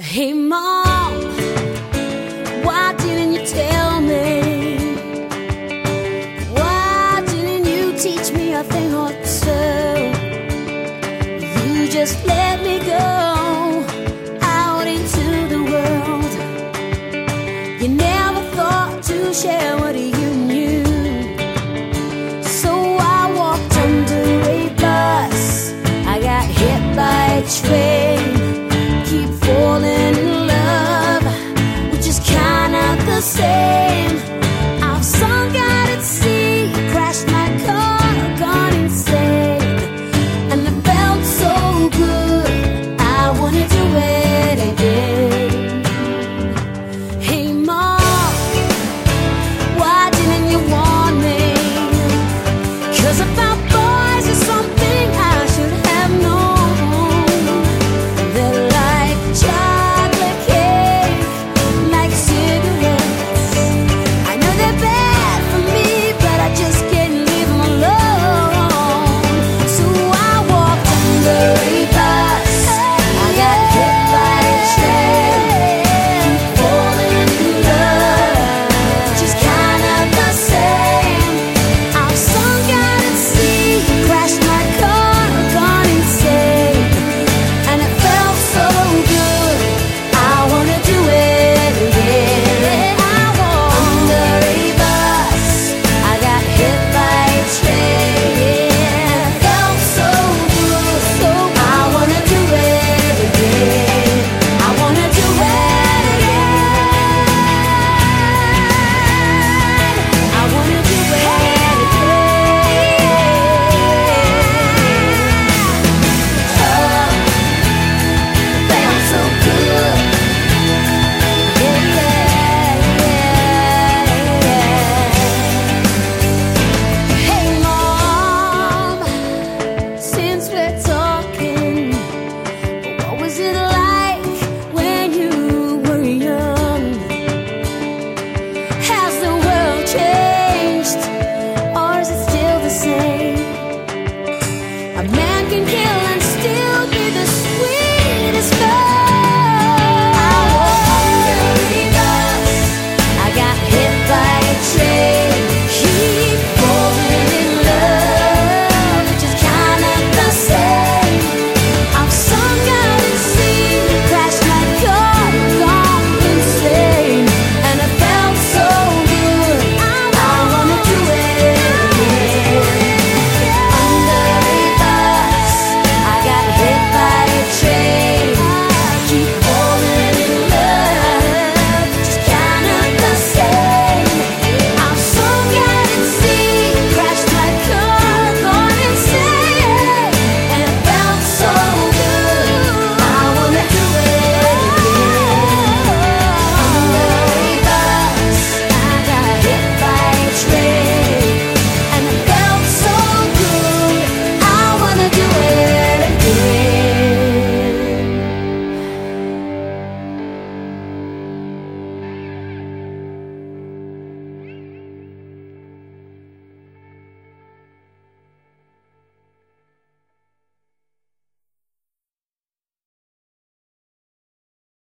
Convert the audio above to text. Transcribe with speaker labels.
Speaker 1: Hey, Mom, why didn't you tell me? Why didn't you teach me a thing or two?